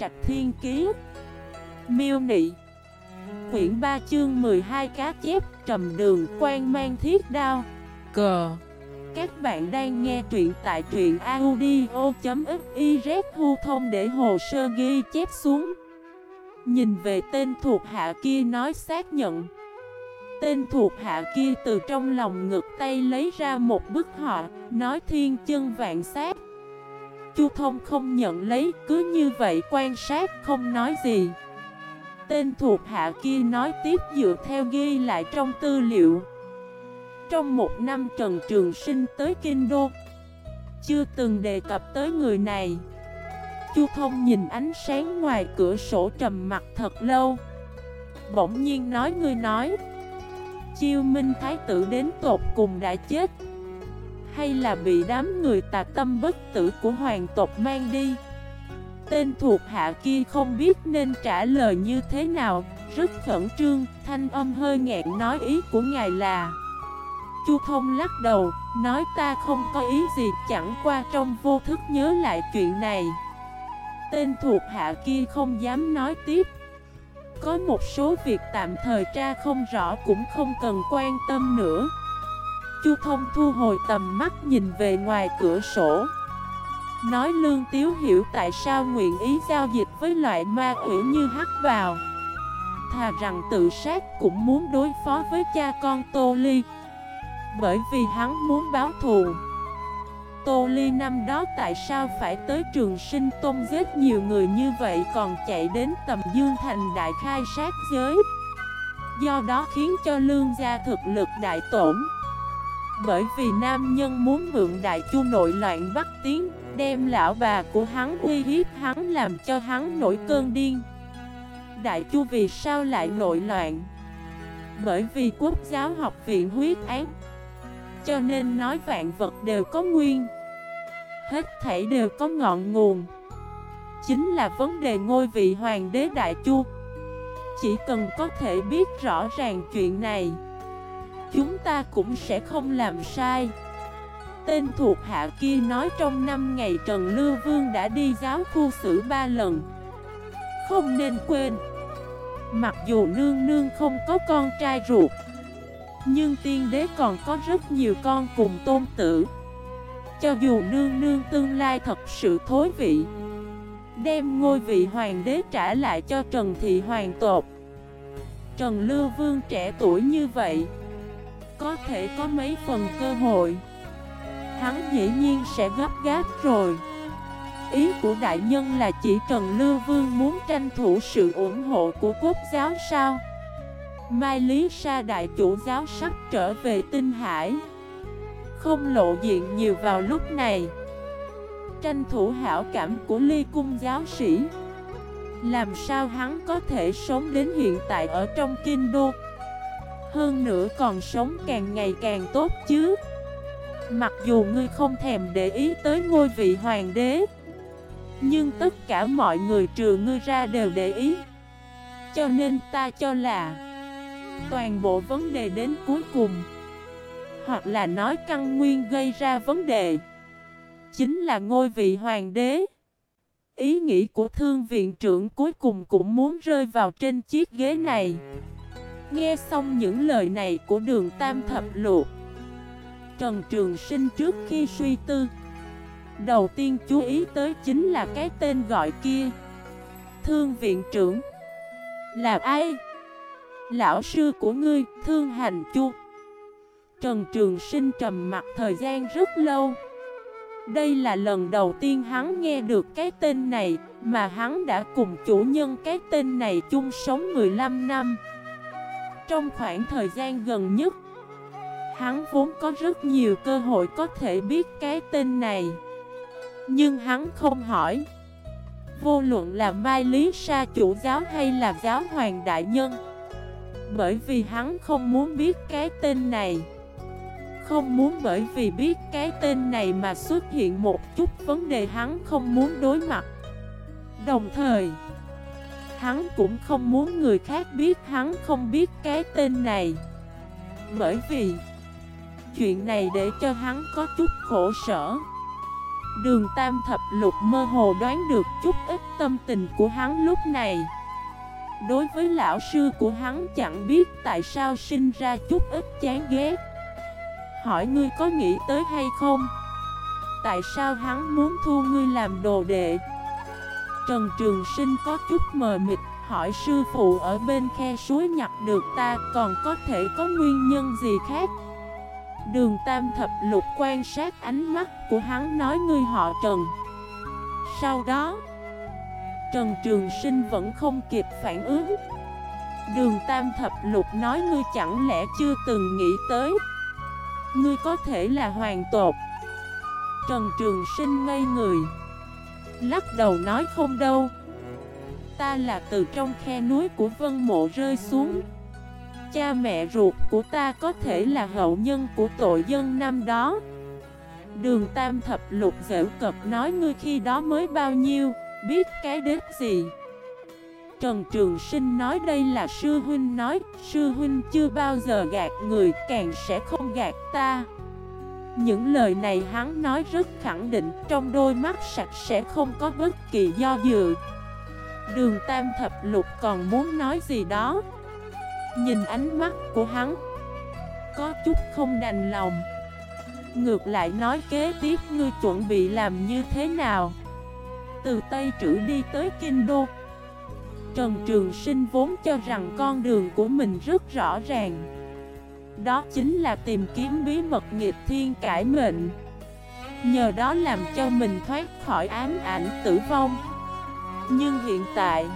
Trạch Thiên Kiế Miêu Nị. Quyển 3 chương 12 cá chép trầm đường quan mang thiết đao. Cờ Các bạn đang nghe truyện tại truyện audio.xyz thông để hồ sơ ghi chép xuống. Nhìn về tên thuộc hạ kia nói xác nhận. Tên thuộc hạ kia từ trong lòng ngực tay lấy ra một bức họa, Nói thiên chân vạn sát. Chu thông không nhận lấy, Cứ như vậy quan sát, không nói gì. Tên thuộc hạ kia nói tiếp dựa theo ghi lại trong tư liệu. Trong một năm Trần Trường Sinh tới Kinh Đô, Chưa từng đề cập tới người này. Chu Thông nhìn ánh sáng ngoài cửa sổ trầm mặt thật lâu. Bỗng nhiên nói, ngươi nói, Chiêu Minh Thái tử đến tột cùng đã chết hay là bị đám người tà tâm bất tử của hoàng tộc mang đi? Tên thuộc hạ kia không biết nên trả lời như thế nào Rất khẩn trương, thanh âm hơi nghẹn nói ý của ngài là Chu thông lắc đầu, nói ta không có ý gì chẳng qua trong vô thức nhớ lại chuyện này. Tên thuộc hạ kia không dám nói tiếp. Có một số việc tạm thời tra không rõ cũng không cần quan tâm nữa. Chu thông thu hồi tầm mắt nhìn về ngoài cửa sổ. Nói Lương Tiếu hiểu tại sao nguyện ý giao dịch với loại ma quỷ như hắc vào Thà rằng tự sát cũng muốn đối phó với cha con Tô Ly. Bởi vì hắn muốn báo thù. Tô Ly năm đó tại sao phải tới trường sinh tôn giết nhiều người như vậy còn chạy đến tầm Dương Thành đại khai sát giới? Do đó khiến cho lương gia thực lực đại tổn. Bởi vì nam nhân muốn mượn đại chu nội loạn bắt tiếng Đem lão bà của hắn uy hiếp hắn làm cho hắn nổi cơn điên. Đại chu vì sao lại nội loạn? Bởi vì quốc giáo học viện huyết án Cho nên nói vạn vật đều có nguyên. Hết thảy đều có ngọn nguồn. Chính là vấn đề ngôi vị hoàng đế đại chu. Chỉ cần có thể biết rõ ràng chuyện này Chúng ta cũng sẽ không làm sai. Tên thuộc hạ kia nói trong năm ngày Trần Lưu Vương đã đi giáo khu xử ba lần. Không nên quên. Mặc dù nương nương không có con trai ruột, Nhưng tiên đế còn có rất nhiều con cùng tôn tử. Cho dù nương nương tương lai thật sự thối vị, Đem ngôi vị hoàng đế trả lại cho Trần Thị Hoàng tột Trần Lưu Vương trẻ tuổi như vậy có thể có mấy phần cơ hội. Hắn dĩ nhiên sẽ gấp gáp rồi. Ý của đại nhân là chỉ Trần Lưu Vương muốn tranh thủ sự ủng hộ của quốc giáo sao? Mai Lý Sa đại chủ giáo sắp trở về tinh hải. Không lộ diện nhiều vào lúc này. Tranh thủ hảo cảm của ly cung giáo sĩ. Làm sao hắn có thể sống đến hiện tại ở trong kinh đô? Hơn nữa còn sống càng ngày càng tốt chứ. Mặc dù ngươi không thèm để ý tới ngôi vị hoàng đế, Nhưng tất cả mọi người trừ ngươi ra đều để ý. Cho nên ta cho là Toàn bộ vấn đề đến cuối cùng, Hoặc là nói căn nguyên gây ra vấn đề, Chính là ngôi vị hoàng đế. Ý nghĩ của thương viện trưởng cuối cùng cũng muốn rơi vào trên chiếc ghế này. Nghe xong những lời này của đường Tam Thập Luộc Trần Trường Sinh trước khi suy tư Đầu tiên chú ý tới chính là cái tên gọi kia. Thương viện trưởng Là ai? Lão sư của ngươi, Thương Hành Chu. Trần Trường Sinh trầm mặt thời gian rất lâu. Đây là lần đầu tiên hắn nghe được cái tên này Mà hắn đã cùng chủ nhân cái tên này chung sống 15 năm. Trong khoảng thời gian gần nhất, Hắn vốn có rất nhiều cơ hội có thể biết cái tên này. Nhưng hắn không hỏi, Vô luận là Mai Lý Sa chủ giáo hay là giáo hoàng đại nhân, Bởi vì hắn không muốn biết cái tên này. Không muốn bởi vì biết cái tên này mà xuất hiện một chút vấn đề hắn không muốn đối mặt. Đồng thời Hắn cũng không muốn người khác biết, hắn không biết cái tên này Bởi vì, chuyện này để cho hắn có chút khổ sở Đường Tam Thập Lục mơ hồ đoán được chút ít tâm tình của hắn lúc này Đối với lão sư của hắn chẳng biết tại sao sinh ra chút ít chán ghét Hỏi ngươi có nghĩ tới hay không? Tại sao hắn muốn thu ngươi làm đồ đệ? Trần Trường Sinh có chút mờ mịt, Hỏi sư phụ ở bên khe suối nhặt được ta còn có thể có nguyên nhân gì khác? Đường Tam Thập Lục quan sát ánh mắt của hắn nói ngươi họ Trần. Sau đó, Trần Trường Sinh vẫn không kịp phản ứng. Đường Tam Thập Lục nói ngươi chẳng lẽ chưa từng nghĩ tới? Ngươi có thể là hoàng tột Trần Trường Sinh ngây người. Lắc đầu nói không đâu. Ta là từ trong khe núi của Vân Mộ rơi xuống. Cha mẹ ruột của ta có thể là hậu nhân của tội dân năm đó. Đường Tam Thập Lục dễu cập nói ngươi khi đó mới bao nhiêu, biết cái đếp gì? Trần Trường Sinh nói đây là sư huynh nói, Sư huynh chưa bao giờ gạt người, càng sẽ không gạt ta. Những lời này hắn nói rất khẳng định, Trong đôi mắt sạch sẽ không có bất kỳ do dự. Đường Tam Thập Lục còn muốn nói gì đó? Nhìn ánh mắt của hắn, Có chút không đành lòng. Ngược lại nói kế tiếp, ngươi chuẩn bị làm như thế nào? Từ Tây Trữ đi tới Kinh Đô. Trần Trường Sinh vốn cho rằng con đường của mình rất rõ ràng. Đó chính là tìm kiếm bí mật nghịch thiên cải mệnh. Nhờ đó làm cho mình thoát khỏi ám ảnh tử vong. Nhưng hiện tại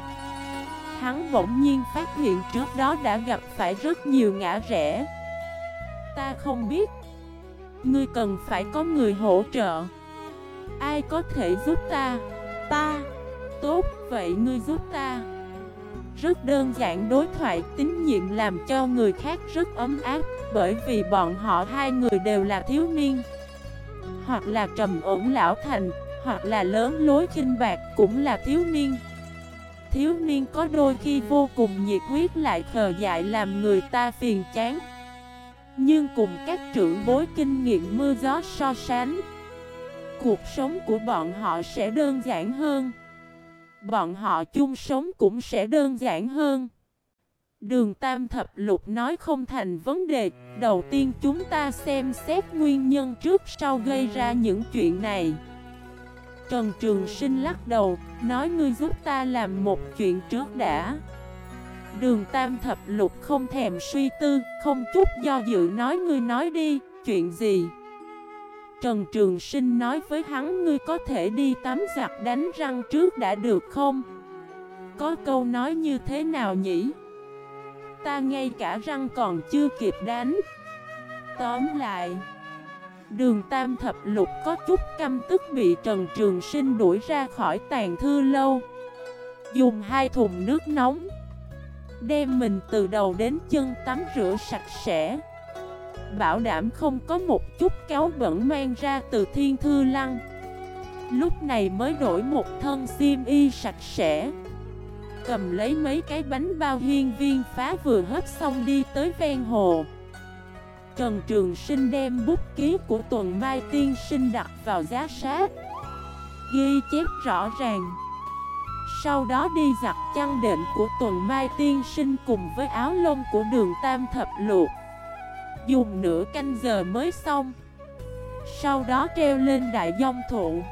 Hắn bỗng nhiên phát hiện trước đó đã gặp phải rất nhiều ngã rẽ. Ta không biết Ngươi cần phải có người hỗ trợ. Ai có thể giúp ta? Ta. Tốt, vậy ngươi giúp ta. Rất đơn giản đối thoại, tín nhiệm làm cho người khác rất ấm áp, Bởi vì bọn họ hai người đều là thiếu niên. Hoặc là trầm ổn lão thành, Hoặc là lớn lối kinh bạc cũng là thiếu niên. Thiếu niên có đôi khi vô cùng nhiệt huyết lại khờ dại làm người ta phiền chán. Nhưng cùng các trưởng bối kinh nghiệm mưa gió so sánh, cuộc sống của bọn họ sẽ đơn giản hơn. Bọn họ chung sống cũng sẽ đơn giản hơn. Đường Tam Thập Lục nói không thành vấn đề, đầu tiên chúng ta xem xét nguyên nhân trước sau gây ra những chuyện này. Trần Trường Sinh lắc đầu, nói ngươi giúp ta làm một chuyện trước đã. Đường Tam Thập Lục không thèm suy tư, không chút do dự nói ngươi nói đi, chuyện gì? Trần Trường Sinh nói với hắn, ngươi có thể đi tắm giặt đánh răng trước đã được không? Có câu nói như thế nào nhỉ? Ta ngay cả răng còn chưa kịp đánh Tóm lại, Đường Tam Thập Lục có chút căm tức bị Trần Trường Sinh đuổi ra khỏi tàn thư lâu Dùng hai thùng nước nóng, Đem mình từ đầu đến chân tắm rửa sạch sẽ Bảo đảm không có một chút kéo bẩn mang ra từ thiên thư lăng. Lúc này mới đổi một thân xiêm y sạch sẽ. Cầm lấy mấy cái bánh bao hiên viên phá vừa hấp xong đi tới ven hồ. Trần Trường Sinh đem bút ký của tuần Mai Tiên Sinh đặt vào giá sát. Ghi chép rõ ràng. Sau đó đi giặt chăn đệm của tuần Mai Tiên Sinh cùng với áo lông của đường Tam Thập Luộc Dùng nửa canh giờ mới xong. Sau đó treo lên đại dông thụ.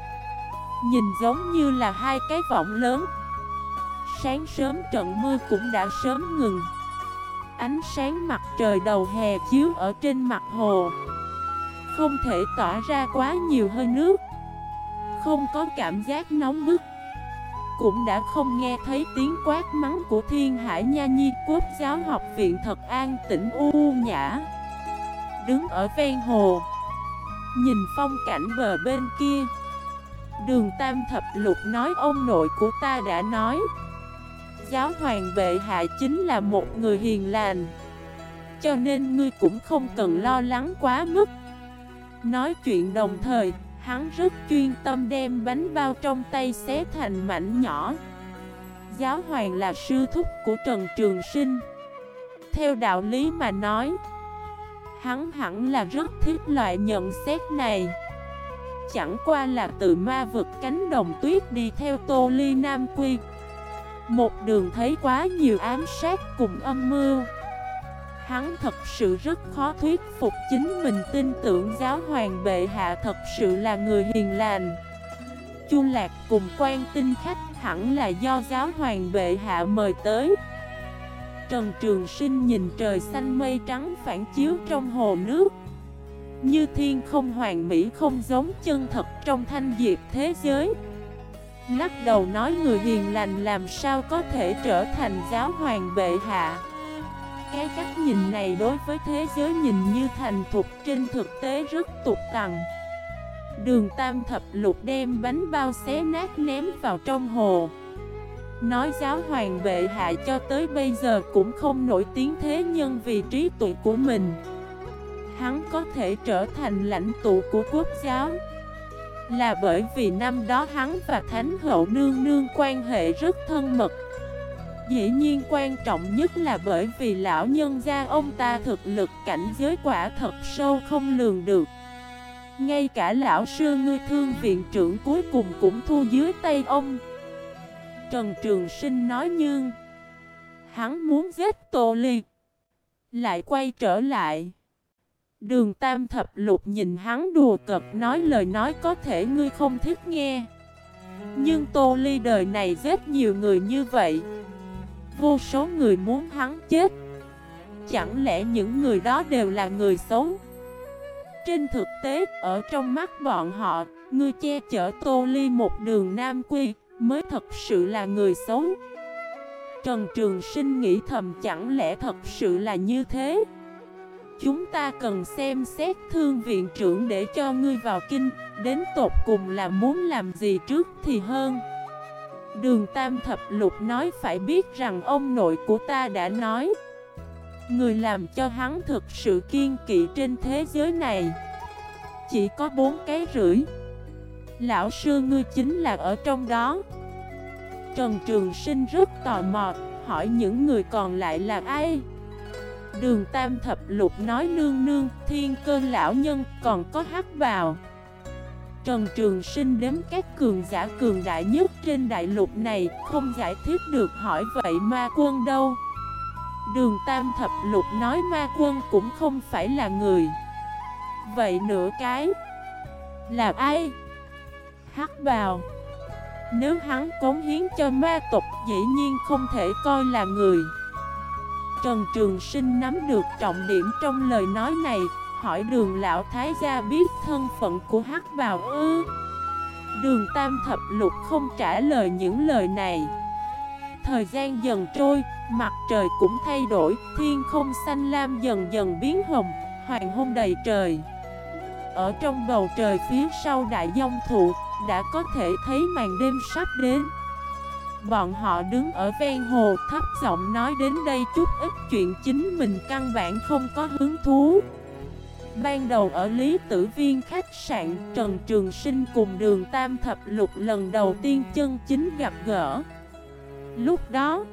Nhìn giống như là hai cái vọng lớn. Sáng sớm trận mưa cũng đã sớm ngừng. Ánh sáng mặt trời đầu hè chiếu ở trên mặt hồ. Không thể tỏa ra quá nhiều hơi nước. Không có cảm giác nóng bức. Cũng đã không nghe thấy tiếng quát mắng của thiên hải nha nhi, quốc giáo học viện thật an tĩnh u nhã đứng ở ven hồ. Nhìn phong cảnh bờ bên kia. Đường Tam Thập Lục nói ông nội của ta đã nói. Giáo hoàng bệ hạ chính là một người hiền lành. Cho nên ngươi cũng không cần lo lắng quá mức. Nói chuyện đồng thời, Hắn rất chuyên tâm đem bánh bao trong tay xé thành mảnh nhỏ. Giáo hoàng là sư thúc của Trần Trường Sinh. Theo đạo lý mà nói Hắn hẳn là rất thích loại nhận xét này. Chẳng qua là từ ma vực cánh đồng tuyết đi theo Tô Ly Nam Quy. Một đường thấy quá nhiều ám sát cùng âm mưu. Hắn thật sự rất khó thuyết phục chính mình tin tưởng giáo hoàng bệ hạ thật sự là người hiền lành. Chu Lạc cùng quan tinh khách hẳn là do giáo hoàng bệ hạ mời tới. Trần Trường Sinh nhìn trời xanh mây trắng phản chiếu trong hồ nước. Như thiên không hoàn mỹ không giống chân thật trong thanh diệt thế giới. Lắc đầu nói người hiền lành làm sao có thể trở thành giáo hoàng bệ hạ. Cái cách nhìn này đối với thế giới nhìn như thành thục, trên thực tế rất tục tằng Đường tam thập lục đem bánh bao xé nát ném vào trong hồ. Nói giáo hoàng bệ hạ cho tới bây giờ cũng không nổi tiếng thế nhân vì trí tuệ của mình, Hắn có thể trở thành lãnh tụ của quốc giáo. Là bởi vì năm đó hắn và Thánh hậu nương nương quan hệ rất thân mật. Dĩ nhiên quan trọng nhất là bởi vì lão nhân gia ông ta thực lực cảnh giới quả thật sâu không lường được. Ngay cả lão sư ngươi thương viện trưởng cuối cùng cũng thu dưới tay ông. Trần Trường Sinh nói nhưng Hắn muốn giết Tô Ly Lại quay trở lại. Đường Tam Thập Lục nhìn hắn đùa cợt nói lời nói có thể ngươi không thích nghe. Nhưng Tô Ly đời này giết nhiều người như vậy Vô số người muốn hắn chết. Chẳng lẽ những người đó đều là người xấu? Trên thực tế, ở trong mắt bọn họ Ngươi che chở Tô Ly một đường Nam Quy mới thật sự là người xấu. Trần Trường Sinh nghĩ thầm, chẳng lẽ thật sự là như thế? Chúng ta cần xem xét thương viện trưởng để cho ngươi vào kinh, Đến tột cùng là muốn làm gì trước thì hơn. Đường Tam Thập Lục nói, phải biết rằng ông nội của ta đã nói, Người làm cho hắn thực sự kiên kỵ trên thế giới này. Chỉ có bốn cái rưỡi. Lão sư ngươi chính là ở trong đó. Trần Trường Sinh rất tò mò, Hỏi những người còn lại là ai? Đường Tam Thập Lục nói nương nương, Thiên cơn lão nhân còn có hắc vào Trần Trường Sinh đếm các cường giả cường đại nhất trên đại lục này, Không giải thích được hỏi vậy ma quân đâu. Đường Tam Thập Lục nói ma quân cũng không phải là người. Vậy nửa cái Là ai? Hắc bào, Nếu hắn cống hiến cho ma tộc dĩ nhiên không thể coi là người. Trần Trường Sinh nắm được trọng điểm trong lời nói này Hỏi đường lão thái gia biết thân phận của hắc bào ư? Đường tam thập lục không trả lời những lời này. Thời gian dần trôi, mặt trời cũng thay đổi Thiên không xanh lam dần dần biến hồng, hoàng hôn đầy trời. Ở trong bầu trời phía sau đại dông thụ đã có thể thấy màn đêm sắp đến. Bọn họ đứng ở ven hồ thấp giọng nói đến đây chút ít chuyện chính mình căn bản không có hứng thú. Ban đầu ở Lý Tử Viên khách sạn, Trần Trường Sinh cùng đường Tam Thập Lục lần đầu tiên chân chính gặp gỡ. Lúc đó,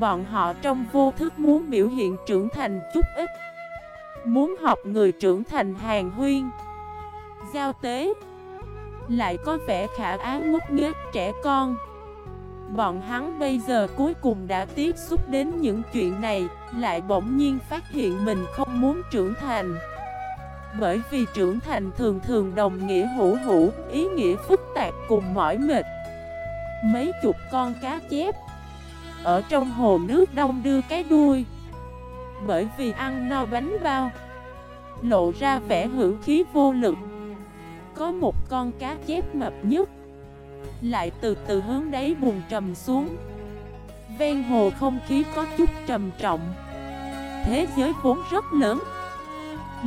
Bọn họ trong vô thức muốn biểu hiện trưởng thành chút ít, Muốn học người trưởng thành hàng huyên, Giao tế. Lại có vẻ khả ái ngút nghếch trẻ con. Bọn hắn bây giờ cuối cùng đã tiếp xúc đến những chuyện này, Lại bỗng nhiên phát hiện mình không muốn trưởng thành. Bởi vì trưởng thành thường thường đồng nghĩa hữu hữu Ý nghĩa phức tạp cùng mỏi mệt. Mấy chục con cá chép Ở trong hồ nước đông đưa cái đuôi. Bởi vì ăn no bánh bao, Lộ ra vẻ hưởng khí vô lực. Có một con cá chép mập nhất lại từ từ hướng đáy buồn trầm xuống. Ven hồ không khí có chút trầm trọng. Thế giới vốn rất lớn.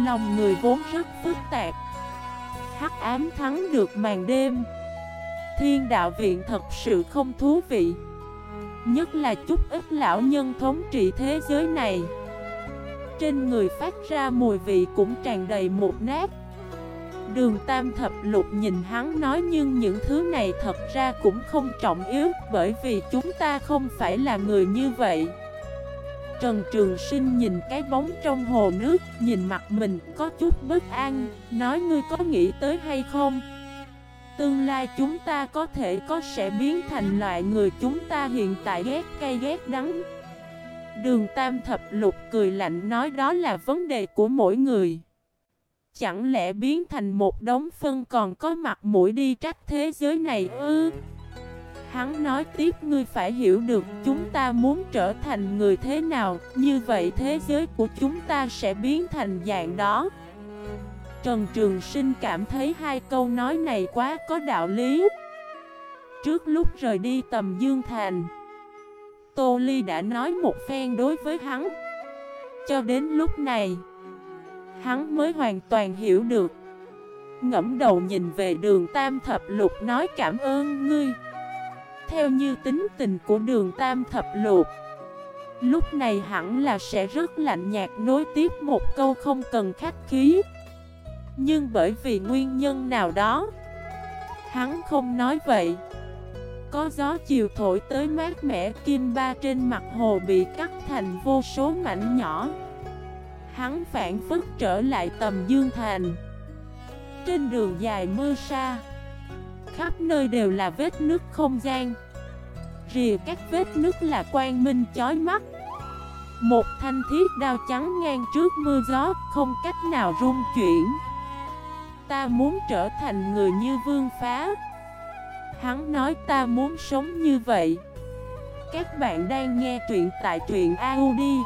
Lòng người vốn rất phức tạp. Hắc ám thắng được màn đêm. Thiên đạo viện thật sự không thú vị. Nhất là chút ít lão nhân thống trị thế giới này. Trên người phát ra mùi vị cũng tràn đầy một nát. Đường Tam Thập Lục nhìn hắn nói nhưng những thứ này thật ra cũng không trọng yếu Bởi vì chúng ta không phải là người như vậy Trần Trường Sinh nhìn cái bóng trong hồ nước, nhìn mặt mình có chút bất an, nói ngươi có nghĩ tới hay không? Tương lai chúng ta có thể có sẽ biến thành loại người chúng ta hiện tại ghét cay ghét đắng. Đường Tam Thập Lục cười lạnh nói đó là vấn đề của mỗi người. Chẳng lẽ biến thành một đống phân còn có mặt mũi đi trách thế giới này ư? Hắn nói tiếp ngươi phải hiểu được chúng ta muốn trở thành người thế nào, như vậy thế giới của chúng ta sẽ biến thành dạng đó. Trần Trường Sinh cảm thấy hai câu nói này quá có đạo lý. Trước lúc rời đi tầm Dương Thành, Tô Ly đã nói một phen đối với hắn. Cho đến lúc này, hắn mới hoàn toàn hiểu được. Ngẫm đầu nhìn về đường Tam Thập Lục nói cảm ơn ngươi. Theo như tính tình của đường Tam Thập Lục, Lúc này hẳn là sẽ rất lạnh nhạt nối tiếp một câu không cần khách khí Nhưng bởi vì nguyên nhân nào đó, Hắn không nói vậy Có gió chiều thổi tới mát mẻ, kim ba trên mặt hồ bị cắt thành vô số mảnh nhỏ Hắn phản phức trở lại tầm dương thành. Trên đường dài mưa xa Khắp nơi đều là vết nước không gian. Rìa các vết nước là quang minh chói mắt. Một thanh thiết đao trắng ngang trước mưa gió, Không cách nào rung chuyển. Ta muốn trở thành người như vương phá. Hắn nói ta muốn sống như vậy. Các bạn đang nghe truyện tại truyện audio.fif